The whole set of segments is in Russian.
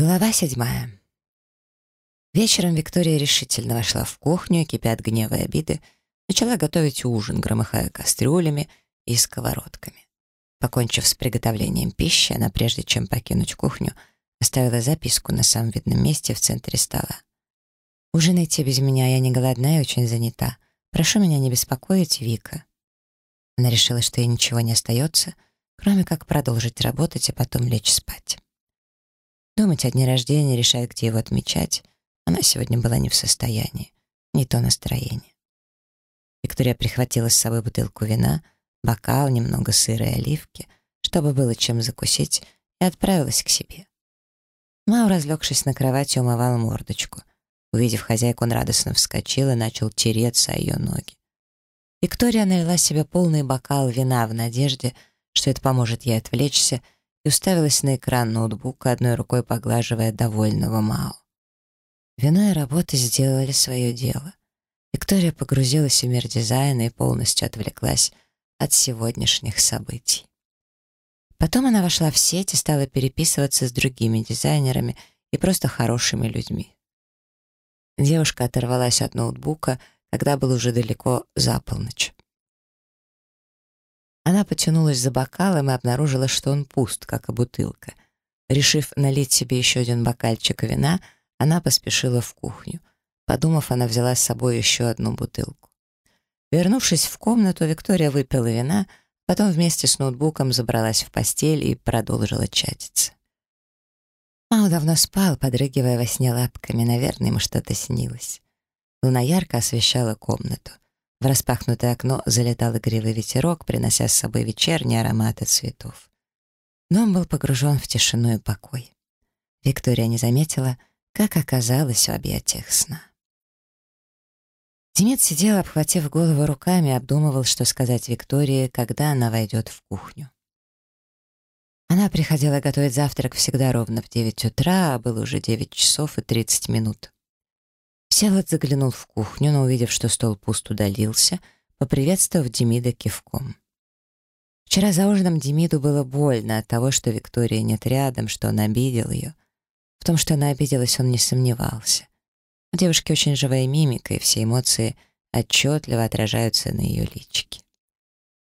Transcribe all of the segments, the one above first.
Глава седьмая. Вечером Виктория решительно вошла в кухню, кипя от гнева и обиды, начала готовить ужин, громыхая кастрюлями и сковородками. Покончив с приготовлением пищи, она, прежде чем покинуть кухню, оставила записку на самом видном месте в центре стола. «Ужинайте без меня, я не голодна и очень занята. Прошу меня не беспокоить, Вика». Она решила, что ей ничего не остается, кроме как продолжить работать, а потом лечь спать. Думать о дне рождения, решать, где его отмечать, она сегодня была не в состоянии, не то настроение. Виктория прихватила с собой бутылку вина, бокал, немного сыра и оливки, чтобы было чем закусить, и отправилась к себе. Мау, разлегшись на кровати, умывал мордочку. Увидев хозяйку, он радостно вскочил и начал тереться о ее ноги. Виктория налила себе полный бокал вина в надежде, что это поможет ей отвлечься, уставилась на экран ноутбука, одной рукой поглаживая довольного Мао. Вино и работа сделали свое дело. Виктория погрузилась в мир дизайна и полностью отвлеклась от сегодняшних событий. Потом она вошла в сеть и стала переписываться с другими дизайнерами и просто хорошими людьми. Девушка оторвалась от ноутбука, когда был уже далеко за полночь. Она потянулась за бокалом и обнаружила, что он пуст, как и бутылка. Решив налить себе еще один бокальчик вина, она поспешила в кухню. Подумав, она взяла с собой еще одну бутылку. Вернувшись в комнату, Виктория выпила вина, потом вместе с ноутбуком забралась в постель и продолжила чатиться. Мао давно спал, подрыгивая во сне лапками, наверное, ему что-то снилось. Луна ярко освещала комнату. В распахнутое окно залетал игривый ветерок, принося с собой вечерние ароматы цветов. Дом был погружен в тишину и покой. Виктория не заметила, как оказалась в объятиях сна. Демид сидел, обхватив голову руками, обдумывал, что сказать Виктории, когда она войдет в кухню. Она приходила готовить завтрак всегда ровно в 9 утра, а было уже 9 часов и 30 минут. Всеволод заглянул в кухню, но, увидев, что стол пуст, удалился, поприветствовав Демида кивком. Вчера за ужином Демиду было больно от того, что Виктория нет рядом, что он обидел ее. В том, что она обиделась, он не сомневался. У девушки очень живая мимика, и все эмоции отчетливо отражаются на ее личике.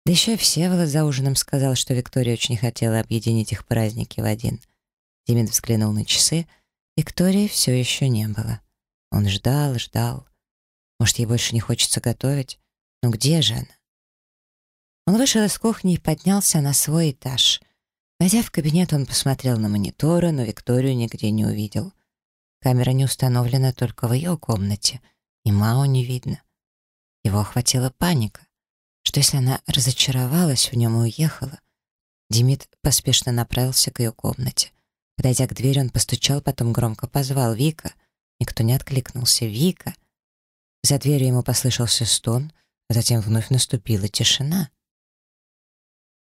Да еще Всеволод за ужином сказал, что Виктория очень хотела объединить их праздники в один. Демид взглянул на часы. Виктории все еще не было. Он ждал, ждал. Может, ей больше не хочется готовить? Но где же она? Он вышел из кухни и поднялся на свой этаж. Войдя в кабинет, он посмотрел на мониторы, но Викторию нигде не увидел. Камера не установлена только в ее комнате, и Мао не видно. Его охватила паника. Что если она разочаровалась в нем и уехала? Демид поспешно направился к ее комнате. Подойдя к двери, он постучал, потом громко позвал «Вика». Никто не откликнулся. «Вика!» За дверью ему послышался стон, а затем вновь наступила тишина.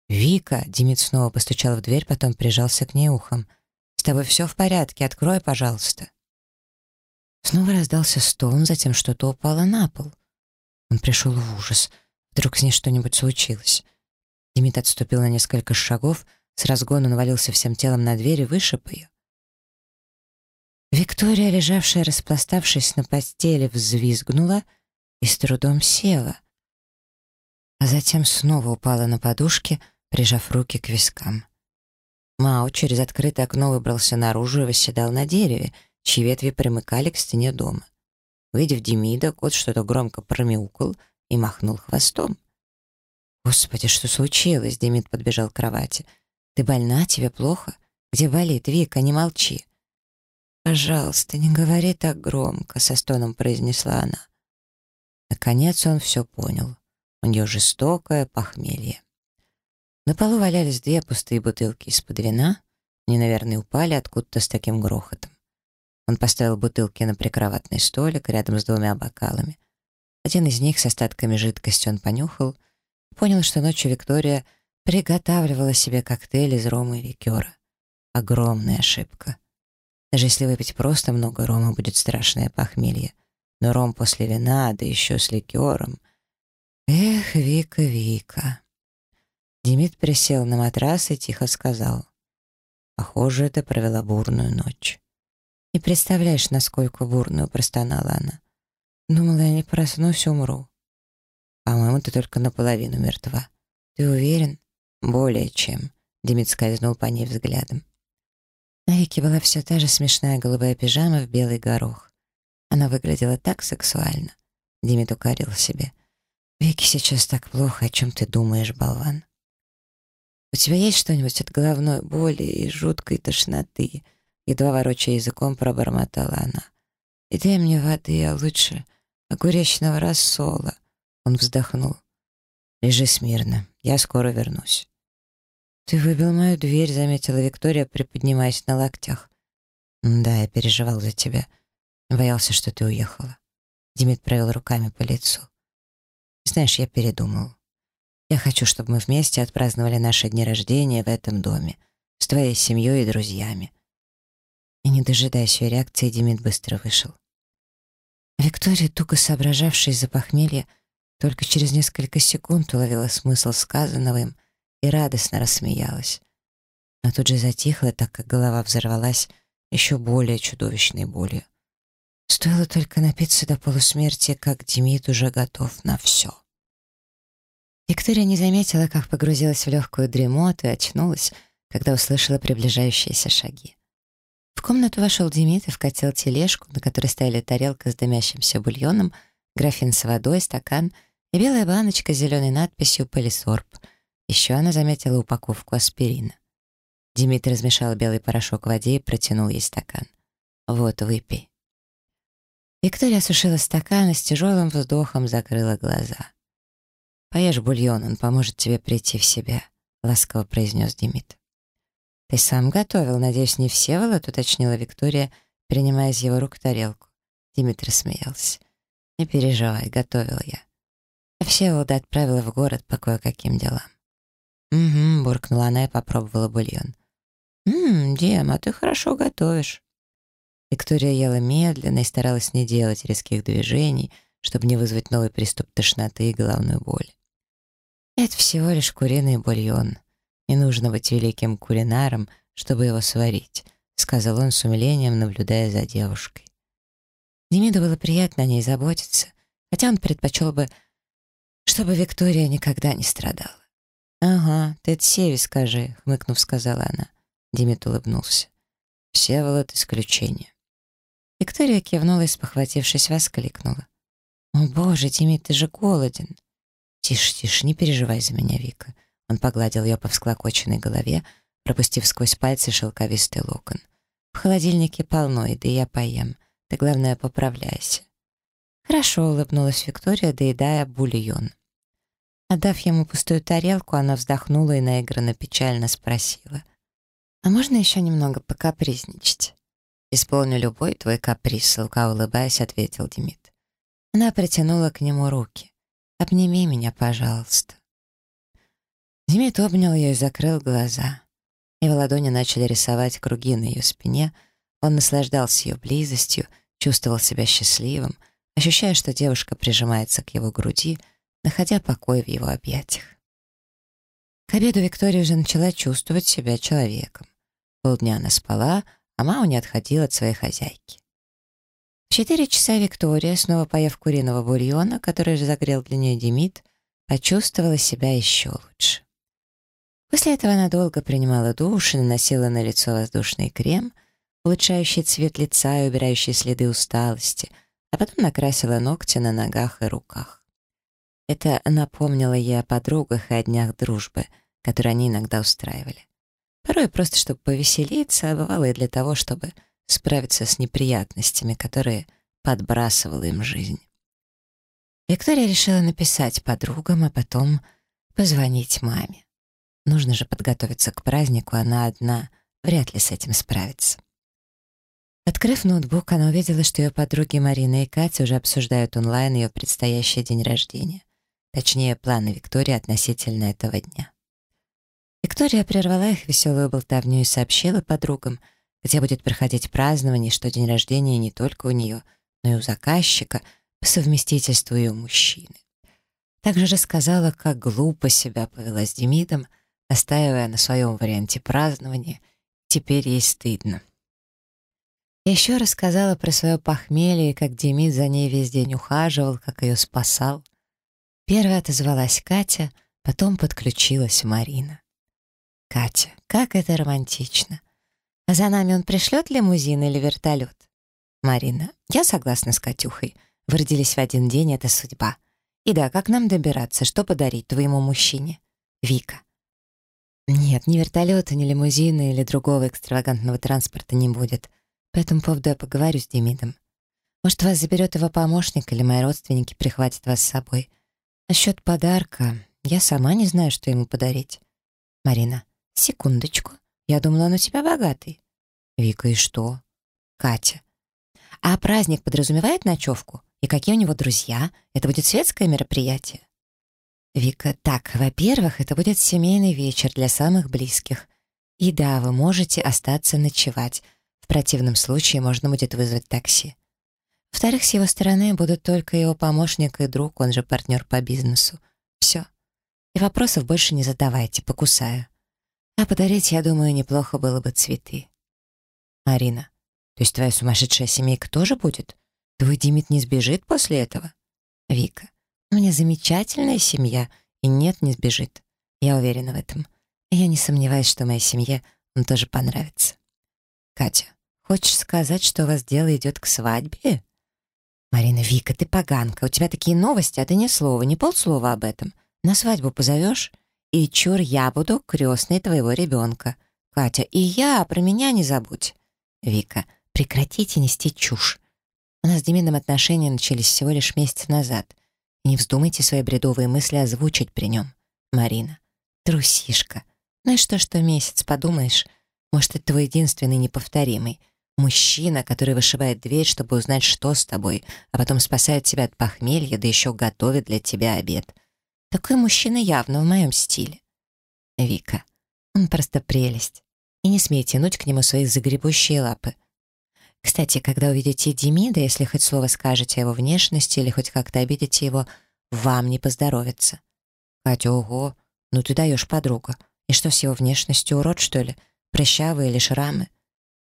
«Вика!» — Демид снова постучал в дверь, потом прижался к ней ухом. «С тобой все в порядке, открой, пожалуйста». Снова раздался стон, затем что-то упало на пол. Он пришел в ужас. Вдруг с ней что-нибудь случилось. Демид отступил на несколько шагов, с разгона навалился всем телом на дверь и вышиб ее. Виктория, лежавшая распластавшись на постели, взвизгнула и с трудом села, а затем снова упала на подушки, прижав руки к вискам. Мао через открытое окно выбрался наружу и восседал на дереве, чьи ветви примыкали к стене дома. Увидев Демида, кот что-то громко промяукал и махнул хвостом. «Господи, что случилось?» — Демид подбежал к кровати. «Ты больна? Тебе плохо? Где болит? Вика, не молчи!» «Пожалуйста, не говори так громко», — со стоном произнесла она. Наконец он все понял. У нее жестокое похмелье. На полу валялись две пустые бутылки из-под вина. Они, наверное, упали откуда-то с таким грохотом. Он поставил бутылки на прикроватный столик рядом с двумя бокалами. Один из них с остатками жидкости он понюхал и понял, что ночью Виктория приготавливала себе коктейль из рома и ликера. Огромная ошибка. Даже если выпить просто много рома, будет страшное похмелье. Но ром после вина, да еще с ликером. Эх, Вика, Вика. Демид присел на матрас и тихо сказал. Похоже, ты провела бурную ночь. «Не представляешь, насколько бурную простонала она. Думала, я не проснусь, умру». «По-моему, ты только наполовину мертва». «Ты уверен?» «Более чем», — Демид скользнул по ней взглядом. На Вике была все та же смешная голубая пижама в белый горох. Она выглядела так сексуально. Демид укорил себе. «Вике сейчас так плохо, о чем ты думаешь, болван?» «У тебя есть что-нибудь от головной боли и жуткой тошноты?» Едва ворочая языком, пробормотала она. «И дай мне воды, а лучше огуречного рассола». Он вздохнул. «Лежи смирно, я скоро вернусь». «Ты выбил мою дверь», — заметила Виктория, приподнимаясь на локтях. «Да, я переживал за тебя. Боялся, что ты уехала». Демид провел руками по лицу. «Знаешь, я передумал. Я хочу, чтобы мы вместе отпраздновали наши дни рождения в этом доме, с твоей семьей и друзьями». И, не дожидаясь ее реакции, Демид быстро вышел. Виктория, туго соображавшая из-за похмелья, только через несколько секунд уловила смысл сказанного им и радостно рассмеялась. Но тут же затихла, так как голова взорвалась еще более чудовищной болью. Стоило только напиться до полусмерти, как Демид уже готов на все. Виктория не заметила, как погрузилась в легкую дремоту и очнулась, когда услышала приближающиеся шаги. В комнату вошел Демид и вкатил тележку, на которой стояли тарелка с дымящимся бульоном, графин с водой, стакан и белая баночка с зеленой надписью «Полисорб». Еще она заметила упаковку аспирина. Демид размешал белый порошок в воде и протянул ей стакан. «Вот, выпей». Виктория осушила стакан и с тяжелым вздохом закрыла глаза. «Поешь бульон, он поможет тебе прийти в себя», — ласково произнес Демид. «Ты сам готовил, надеюсь, не все Всеволод?» — уточнила Виктория, принимая из его рук тарелку. Димит рассмеялся. «Не переживай, готовил я. А Всеволода отправила в город по кое-каким делам». «Угу», — буркнула она и попробовала бульон. «Ммм, Дем, а ты хорошо готовишь». Виктория ела медленно и старалась не делать резких движений, чтобы не вызвать новый приступ тошноты и головной боли. Это всего лишь куриный бульон. Не нужно быть великим кулинаром, чтобы его сварить, сказал он с умилением, наблюдая за девушкой. Демиду было приятно о ней заботиться, хотя он предпочел бы, чтобы Виктория никогда не страдала. «Ага, ты это Севе скажи», — хмыкнув, сказала она. Демид улыбнулся. «Всеволод исключение». Виктория кивнула и, спохватившись, воскликнула. «О, боже, Тимми, ты же голоден!» «Тише, тише, не переживай за меня, Вика». Он погладил ее по всклокоченной голове, пропустив сквозь пальцы шелковистый локон. «В холодильнике полно еды, я поем. Ты, главное, поправляйся». «Хорошо», — улыбнулась Виктория, доедая бульон. Отдав ему пустую тарелку, она вздохнула и наигранно печально спросила. «А можно еще немного покапризничать?» «Исполню любой твой каприз», — слука улыбаясь, ответил Демид. Она протянула к нему руки. «Обними меня, пожалуйста». Демид обнял ее и закрыл глаза. Его ладони начали рисовать круги на ее спине. Он наслаждался ее близостью, чувствовал себя счастливым, ощущая, что девушка прижимается к его груди, находя покой в его объятиях. К обеду Виктория уже начала чувствовать себя человеком. Полдня она спала, а Мау не отходила от своей хозяйки. В четыре часа Виктория, снова поев куриного бульона, который же загрел для нее Демид, почувствовала себя еще лучше. После этого она долго принимала душ и наносила на лицо воздушный крем, улучшающий цвет лица и убирающий следы усталости, а потом накрасила ногти на ногах и руках. Это напомнило ей о подругах и о днях дружбы, которые они иногда устраивали. Порой просто чтобы повеселиться, а бывало и для того, чтобы справиться с неприятностями, которые подбрасывала им жизнь. Виктория решила написать подругам, а потом позвонить маме. Нужно же подготовиться к празднику, она одна вряд ли с этим справится. Открыв ноутбук, она увидела, что ее подруги Марина и Катя уже обсуждают онлайн ее предстоящий день рождения. Точнее, планы Виктории относительно этого дня. Виктория прервала их веселую болтовню и сообщила подругам, где будет проходить празднование, что день рождения не только у нее, но и у заказчика, по совместительству ее мужчины. Также рассказала, как глупо себя повела с Демидом, настаивая на своем варианте празднования. Теперь ей стыдно. Еще рассказала про свое похмелье, как Демид за ней весь день ухаживал, как ее спасал. Первая отозвалась Катя, потом подключилась Марина. «Катя, как это романтично! А за нами он пришлет лимузин или вертолет?» «Марина, я согласна с Катюхой. Вы родились в один день, это судьба. И да, как нам добираться, что подарить твоему мужчине?» «Вика». «Нет, ни вертолета, ни лимузина или другого экстравагантного транспорта не будет. По этому поводу я поговорю с Демидом. Может, вас заберет его помощник или мои родственники прихватят вас с собой. Насчет подарка я сама не знаю, что ему подарить. Марина, секундочку. Я думала, он у тебя богатый. Вика, и что? Катя. А праздник подразумевает ночевку? И какие у него друзья? Это будет светское мероприятие? Вика, так, во-первых, это будет семейный вечер для самых близких. И да, вы можете остаться ночевать. В противном случае можно будет вызвать такси. Во-вторых, с его стороны будут только его помощник и друг, он же партнер по бизнесу. Все. И вопросов больше не задавайте, покусаю. А подарить, я думаю, неплохо было бы цветы. Арина, то есть твоя сумасшедшая семейка тоже будет? Твой Димит не сбежит после этого? Вика, у меня замечательная семья, и нет, не сбежит. Я уверена в этом. Я не сомневаюсь, что моей семье он тоже понравится. Катя, хочешь сказать, что у вас дело идет к свадьбе? Марина, Вика, ты поганка, у тебя такие новости, а ты ни слова, ни полслова об этом. На свадьбу позовешь? И чур, я буду крестной твоего ребенка. Катя, и я, про меня не забудь. Вика, прекратите нести чушь. У нас с Демидом отношения начались всего лишь месяц назад. Не вздумайте свои бредовые мысли озвучить при нем. Марина, трусишка. Ну и что, что месяц, подумаешь? Может, это твой единственный неповторимый. Мужчина, который вышивает дверь, чтобы узнать, что с тобой, а потом спасает тебя от похмелья, да еще готовит для тебя обед. Такой мужчина явно в моем стиле. Вика, он просто прелесть. И не смей тянуть к нему свои загребущие лапы. Кстати, когда увидите Демида, если хоть слово скажете о его внешности или хоть как-то обидите его, вам не поздоровится. Катя, ого, ну ты даешь подруга. И что с его внешностью, урод, что ли? Прыщавые или шрамы?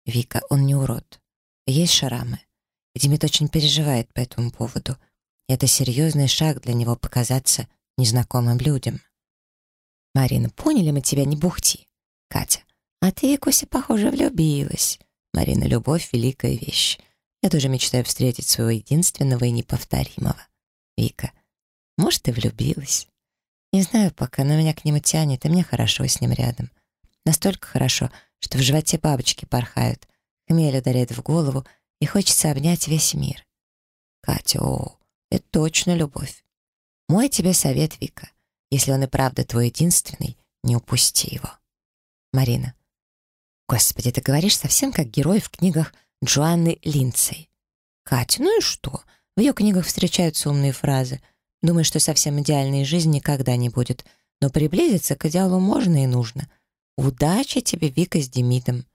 Вика, он не урод. Есть шрамы. И Демид очень переживает по этому поводу. И это серьезный шаг для него показаться незнакомым людям. Марина, поняли мы тебя, не бухти. Катя, а ты, Викуся, похоже, влюбилась. Марина, любовь — великая вещь. Я тоже мечтаю встретить своего единственного и неповторимого. Вика, может, ты влюбилась? Не знаю пока, но меня к нему тянет, и мне хорошо с ним рядом. Настолько хорошо, что в животе бабочки порхают, хмель ударяет в голову, и хочется обнять весь мир. Катя, о, это точно любовь. Мой тебе совет, Вика. Если он и правда твой единственный, не упусти его. Марина. Господи, ты говоришь совсем как герой в книгах Джоанны Линдсей. Катя, ну и что? В ее книгах встречаются умные фразы. Думаю, что совсем идеальной жизни никогда не будет. Но приблизиться к идеалу можно и нужно. Удачи тебе, Вика, с Демидом.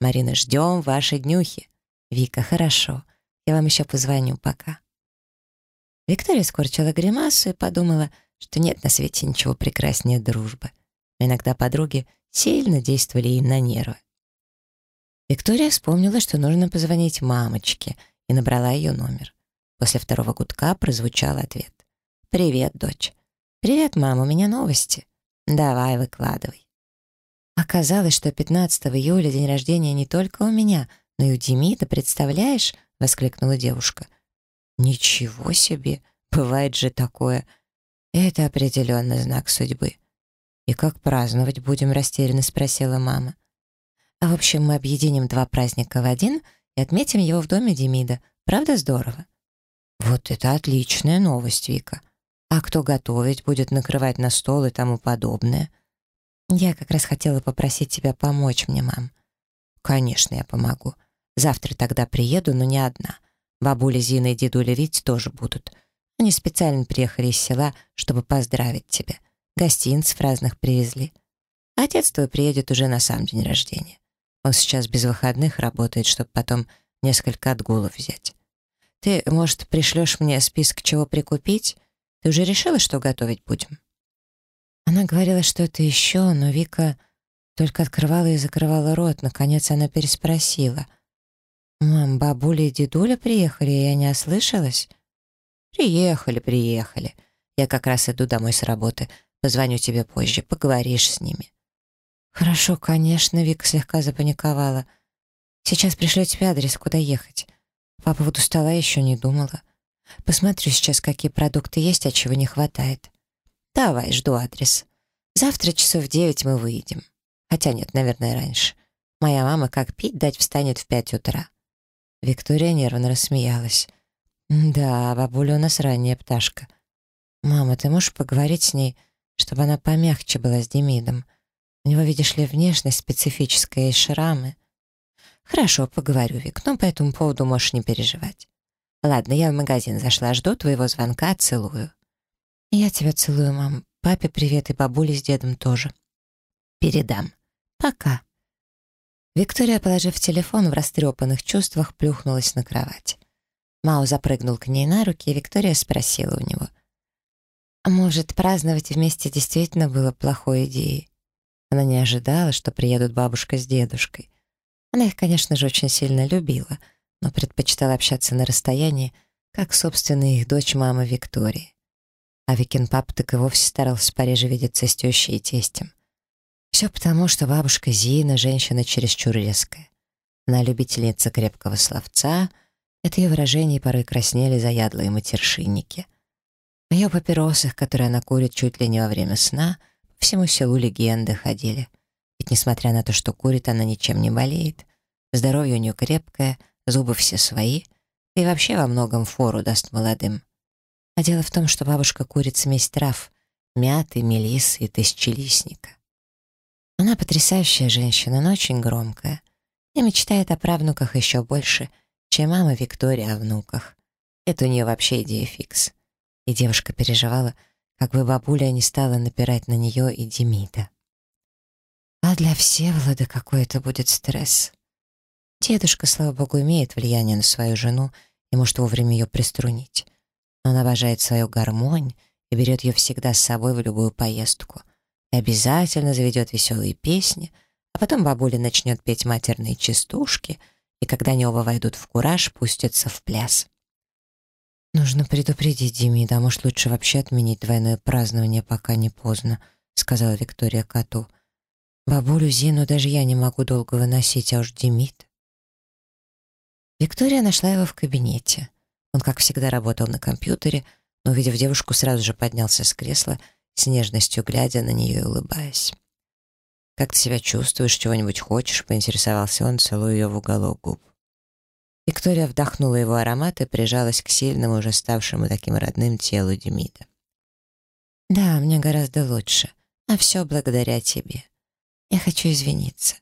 Марина, ждем ваши днюхи. Вика, хорошо. Я вам еще позвоню. Пока. Виктория скорчила гримасу и подумала, что нет на свете ничего прекраснее дружбы. иногда подруги сильно действовали ей на нервы. Виктория вспомнила, что нужно позвонить мамочке, и набрала ее номер. После второго гудка прозвучал ответ. «Привет, дочь». «Привет, мама, у меня новости». «Давай, выкладывай». Оказалось, что 15 июля день рождения не только у меня, но и у Демида, представляешь?» — воскликнула девушка. «Ничего себе! Бывает же такое! Это определенно знак судьбы». «И как праздновать будем?» — растерянно спросила мама. А в общем, мы объединим два праздника в один и отметим его в доме Демида. Правда здорово? Вот это отличная новость, Вика. А кто готовить, будет накрывать на стол и тому подобное? Я как раз хотела попросить тебя помочь мне, мам. Конечно, я помогу. Завтра тогда приеду, но не одна. Бабуля Зина и дедуля Вить тоже будут. Они специально приехали из села, чтобы поздравить тебя. Гостинцев разных привезли. Отец твой приедет уже на сам день рождения. Он сейчас без выходных работает, чтобы потом несколько отгулов взять. Ты, может, пришлешь мне список, чего прикупить? Ты уже решила, что готовить будем?» Она говорила что-то еще, но Вика только открывала и закрывала рот. Наконец она переспросила. «Мам, бабуля и дедуля приехали, я не ослышалась?» «Приехали, приехали. Я как раз иду домой с работы. Позвоню тебе позже, поговоришь с ними». «Хорошо, конечно», — Вика слегка запаниковала. «Сейчас пришлю тебе адрес, куда ехать. Папа вот у стола еще не думала. Посмотрю сейчас, какие продукты есть, а чего не хватает. Давай, жду адрес. Завтра часов в девять мы выйдем. Хотя нет, наверное, раньше. Моя мама как пить дать встанет в пять утра». Виктория нервно рассмеялась. «Да, бабуля у нас ранняя пташка. Мама, ты можешь поговорить с ней, чтобы она помягче была с Демидом? У него, видишь ли, внешность специфическая и шрамы». «Хорошо, поговорю, Вик, но по этому поводу можешь не переживать. Ладно, я в магазин зашла, жду твоего звонка, целую». «Я тебя целую, мам. Папе привет и бабуле с дедом тоже». «Передам. Пока». Виктория, положив телефон в растрепанных чувствах, плюхнулась на кровать. Мао запрыгнул к ней на руки, и Виктория спросила у него. «А может, праздновать вместе действительно было плохой идеей?» Она не ожидала, что приедут бабушка с дедушкой. Она их, конечно же, очень сильно любила, но предпочитала общаться на расстоянии, как, собственно, их дочь мама Виктории. А Викин пап так и вовсе старался в Париже видеться с тещей и тестем. Все потому, что бабушка Зина — женщина чересчур резкая. Она любительница крепкого словца — от ее выражений порой краснели заядлые матершинники. В ее папиросах, которые она курит чуть ли не во время сна, по всему селу легенды ходили. Ведь несмотря на то, что курит, она ничем не болеет. Здоровье у нее крепкое, зубы все свои, и вообще во многом фору даст молодым. А дело в том, что бабушка курит смесь трав — мяты, мелисы и тысячелистника. Она потрясающая женщина, но очень громкая. И мечтает о правнуках еще больше — чем мама Виктория о внуках. Это у нее вообще идея фикс. И девушка переживала, как бы бабуля не стала напирать на нее и Демида. А для Всеволода какой это будет стресс. Дедушка, слава богу, имеет влияние на свою жену и может вовремя ее приструнить. Он обожает свою гармонь и берет ее всегда с собой в любую поездку. И обязательно заведет веселые песни, а потом бабуля начнет петь матерные частушки — и когда они оба войдут в кураж, пустятся в пляс. «Нужно предупредить Демида, а может, лучше вообще отменить двойное празднование, пока не поздно», — сказала Виктория коту. «Бабулю Зину даже я не могу долго выносить, а уж Демид». Виктория нашла его в кабинете. Он, как всегда, работал на компьютере, но, увидев девушку, сразу же поднялся с кресла, с нежностью глядя на нее и улыбаясь. «Как ты себя чувствуешь? Чего-нибудь хочешь?» — поинтересовался он, целуя ее в уголок губ. Виктория вдохнула его аромат и прижалась к сильному, уже ставшему таким родным телу Демида. «Да, мне гораздо лучше, а все благодаря тебе. Я хочу извиниться.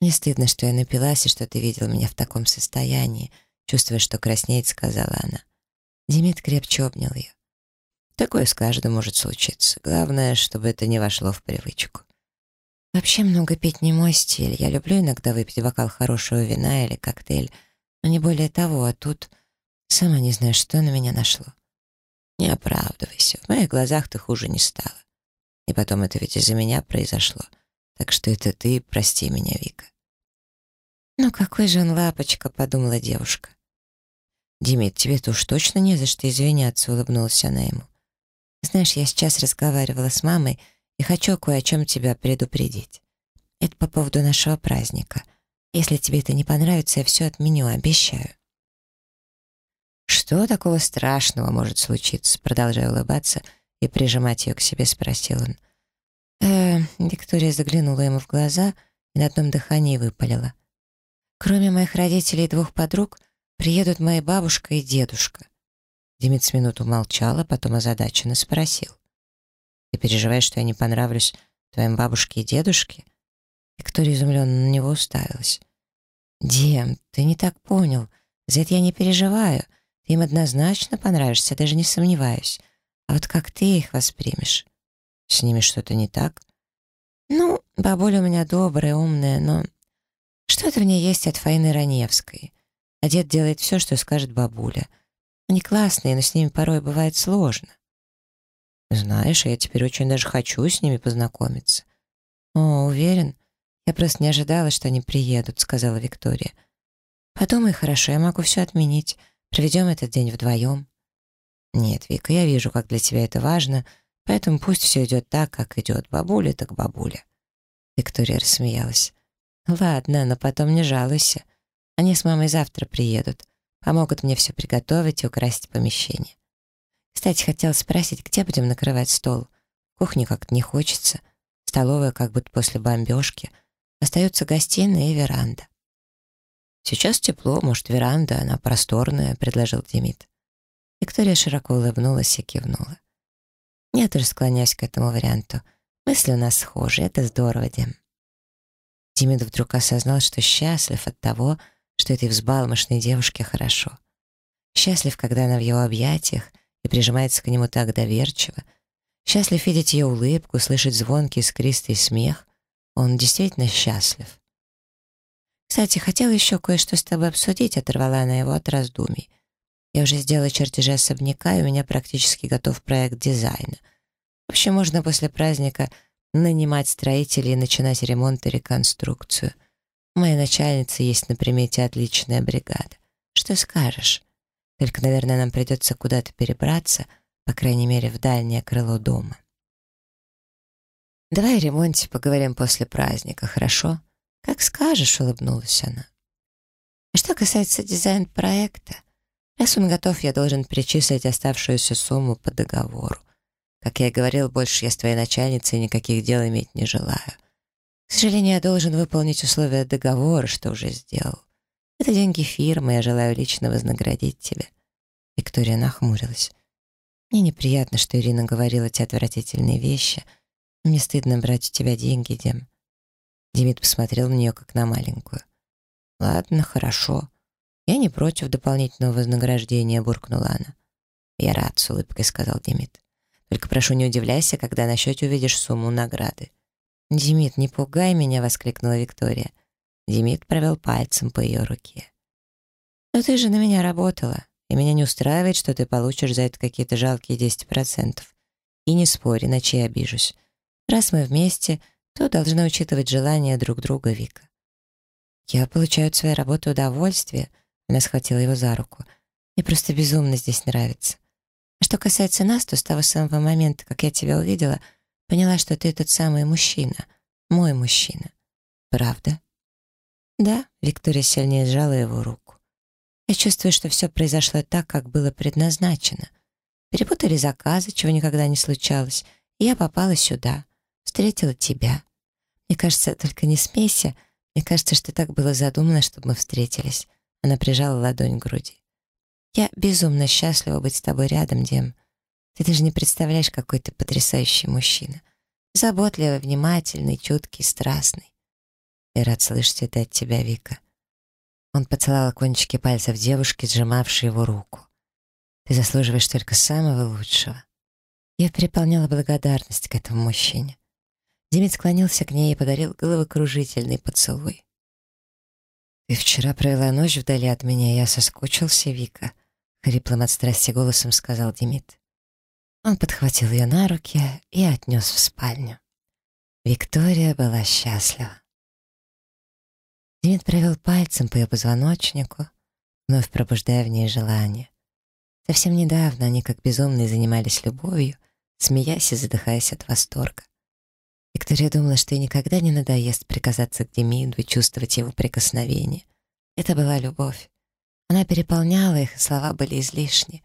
Мне стыдно, что я напилась и что ты видел меня в таком состоянии», чувствуя, что краснеет, сказала она. Демид крепче обнял ее. «Такое с каждым может случиться. Главное, чтобы это не вошло в привычку. Вообще много пить не мой стиль. Я люблю иногда выпить бокал хорошего вина или коктейль, но не более того, а тут сама не знаю, что на меня нашло. Не оправдывайся, в моих глазах ты хуже не стала. И потом это ведь из-за меня произошло. Так что это ты, прости меня, Вика. «Ну какой же он лапочка», — подумала девушка. «Димит, тебе-то уж точно не за что извиняться», — улыбнулась она ему. «Знаешь, я сейчас разговаривала с мамой, и хочу кое о чем тебя предупредить. Это по поводу нашего праздника. Если тебе это не понравится, я все отменю, обещаю». «Что такого страшного может случиться?» Продолжая улыбаться и прижимать ее к себе, спросил он. Э, Виктория заглянула ему в глаза и на одном дыхании выпалила. «Кроме моих родителей и двух подруг, приедут моя бабушка и дедушка». Демид с минуту молчал, а потом озадаченно спросил. Ты переживаешь, что я не понравлюсь твоим бабушке и дедушке?» Виктория изумленно на него уставилась. «Дем, ты не так понял. За это я не переживаю. Ты им однозначно понравишься, даже не сомневаюсь. А вот как ты их воспримешь? С ними что-то не так?» «Ну, бабуля у меня добрая, умная, но что-то в ней есть от Фаины Раневской. А дед делает все, что скажет бабуля. Они классные, но с ними порой бывает сложно. «Знаешь, я теперь очень даже хочу с ними познакомиться». «О, уверен? Я просто не ожидала, что они приедут», — сказала Виктория. Подумай хорошо, я могу все отменить. Проведем этот день вдвоем. Нет, Вика, я вижу, как для тебя это важно, поэтому пусть все идет так, как идет. Бабуля так бабуля. Виктория рассмеялась. Ладно, но потом не жалуйся. Они с мамой завтра приедут. Помогут мне все приготовить и украсить помещение. Кстати, хотела спросить, где будем накрывать стол? Кухню как-то не хочется. Столовая как будто после бомбежки. Остаются гостиная и веранда. «Сейчас тепло, может, веранда, она просторная», — предложил Демид. Виктория широко улыбнулась и кивнула. «Я тоже склоняюсь к этому варианту. Мысли у нас схожи, это здорово, Дим». Демид вдруг осознал, что счастлив от того, что этой взбалмошной девушке хорошо. Счастлив, когда она в его объятиях и прижимается к нему так доверчиво. Счастлив видеть ее улыбку, слышать звонкий искристый смех. Он действительно счастлив. «Кстати, хотела еще кое-что с тобой обсудить», — оторвала она его от раздумий. «Я уже сделала чертежи особняка, и у меня практически готов проект дизайна. Вообще можно после праздника нанимать строителей и начинать ремонт и реконструкцию. У моей начальницы есть на примете отличная бригада. Что скажешь? Только, наверное, нам придется куда-то перебраться, по крайней мере, в дальнее крыло дома. Давай о ремонте поговорим после праздника, хорошо?» «Как скажешь», — улыбнулась она. «А что касается дизайн-проекта, раз он готов, я должен перечислить оставшуюся сумму по договору. Как я и говорил, больше я с твоей начальницей никаких дел иметь не желаю. К сожалению, я должен выполнить условия договора, что уже сделал. Это деньги фирмы, я желаю лично вознаградить тебя». Виктория нахмурилась. «Мне неприятно, что Ирина говорила те отвратительные вещи. Мне стыдно брать у тебя деньги, Дем. Демид посмотрел на нее, как на маленькую. «Ладно, хорошо. Я не против дополнительного вознаграждения», — буркнула она. «Я рад», — с улыбкой сказал Демид. «Только прошу, не удивляйся, когда на счете увидишь сумму награды». «Демид, не пугай меня», — воскликнула Виктория. Демид провел пальцем по ее руке. «Но ты же на меня работала, и меня не устраивает, что ты получишь за это какие-то жалкие 10%. И не спорь, иначе я обижусь. Раз мы вместе, то должны учитывать желания друг друга Вика. «Я получаю от своей работы удовольствие», — она схватила его за руку. «Мне просто безумно здесь нравится. Что касается нас, то с того самого момента, как я тебя увидела, поняла, что ты тот самый мужчина, мой мужчина. Правда?» «Да», — Виктория сильнее сжала его руку. «Я чувствую, что все произошло так, как было предназначено. Перепутали заказы, чего никогда не случалось, и я попала сюда» встретила тебя. Мне кажется, только не смейся. Мне кажется, что так было задумано, чтобы мы встретились. Она прижала ладонь к груди. Я безумно счастлива быть с тобой рядом, Дем. Ты даже не представляешь, какой ты потрясающий мужчина. Заботливый, внимательный, чуткий, страстный. Я рад слышать это от тебя, Вика. Он поцеловал кончики пальцев девушки, сжимавшей его руку. Ты заслуживаешь только самого лучшего. Я переполняла благодарность к этому мужчине. Демид склонился к ней и подарил головокружительный поцелуй. «Ты вчера провела ночь вдали от меня, я соскучился, Вика», — хриплым от страсти голосом сказал Демид. Он подхватил ее на руки и отнес в спальню. Виктория была счастлива. Демид провел пальцем по ее позвоночнику, вновь пробуждая в ней желание. Совсем недавно они как безумные занимались любовью, смеясь и задыхаясь от восторга. Виктория думала, что ей никогда не надоест приказаться к Демиду и чувствовать его прикосновение. Это была любовь. Она переполняла их, слова были излишни.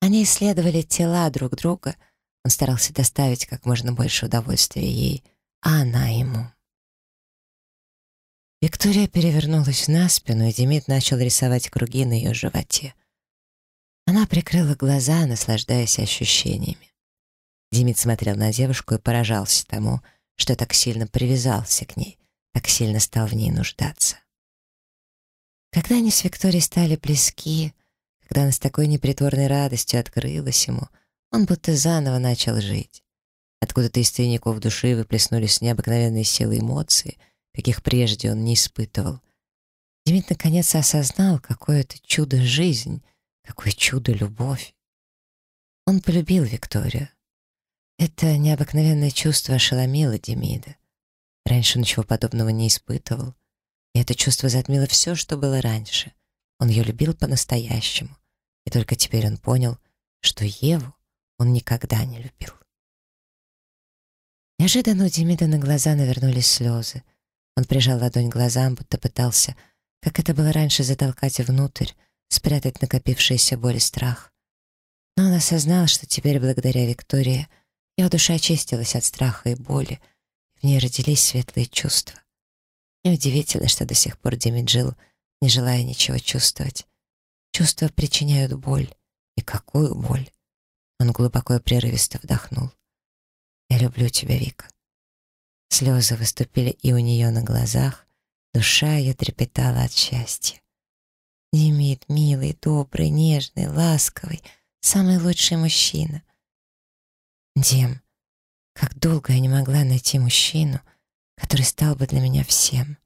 Они исследовали тела друг друга. Он старался доставить как можно больше удовольствия ей, а она ему. Виктория перевернулась на спину, и Демид начал рисовать круги на ее животе. Она прикрыла глаза, наслаждаясь ощущениями. Демид смотрел на девушку и поражался тому, что так сильно привязался к ней, так сильно стал в ней нуждаться. Когда они с Викторией стали близки, когда она с такой непритворной радостью открылась ему, он будто заново начал жить. Откуда-то из тайников души выплеснулись необыкновенные силы эмоции, каких прежде он не испытывал. Демид наконец осознал, какое это чудо жизнь, какое чудо любовь. Он полюбил Викторию. Это необыкновенное чувство ошеломило Демида. Раньше он ничего подобного не испытывал. И это чувство затмило все, что было раньше. Он ее любил по-настоящему. И только теперь он понял, что Еву он никогда не любил. Неожиданно у Демида на глаза навернулись слезы. Он прижал ладонь к глазам, будто пытался, как это было раньше, затолкать внутрь, спрятать накопившиеся боль и страх. Но он осознал, что теперь, благодаря Виктории, его душа очистилась от страха и боли, и в ней родились светлые чувства. Неудивительно, что до сих пор Демид жил, не желая ничего чувствовать. Чувства причиняют боль. И какую боль! Он глубоко и прерывисто вдохнул. «Я люблю тебя, Вика». Слезы выступили и у нее на глазах, душа ее трепетала от счастья. Демид, милый, добрый, нежный, ласковый, самый лучший мужчина. Дем, как долго я не могла найти мужчину, который стал бы для меня всем.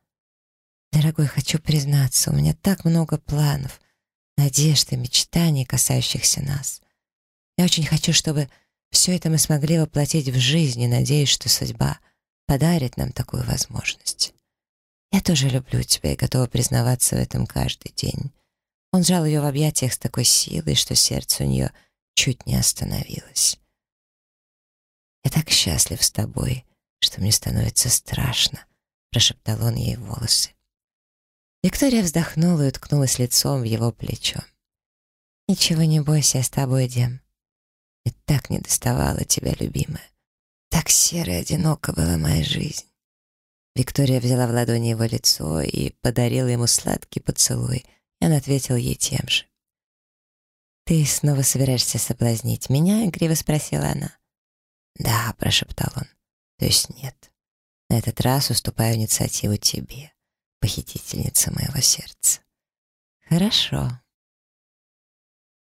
Дорогой, хочу признаться, у меня так много планов, надежд и мечтаний, касающихся нас. Я очень хочу, чтобы все это мы смогли воплотить в жизнь, и надеюсь, что судьба подарит нам такую возможность. Я тоже люблю тебя и готова признаваться в этом каждый день. Он сжал ее в объятиях с такой силой, что сердце у нее чуть не остановилось. «Я так счастлив с тобой, что мне становится страшно», — прошептал он ей волосы. Виктория вздохнула и уткнулась лицом в его плечо. «Ничего не бойся, я с тобой, Дем. И так не доставала тебя, любимая. Так серо и одиноко была моя жизнь». Виктория взяла в ладони его лицо и подарила ему сладкий поцелуй, и он ответил ей тем же. «Ты снова собираешься соблазнить меня?» — игриво спросила она. «Да», — прошептал он. «То есть нет. На этот раз уступаю инициативу тебе, похитительница моего сердца». «Хорошо»,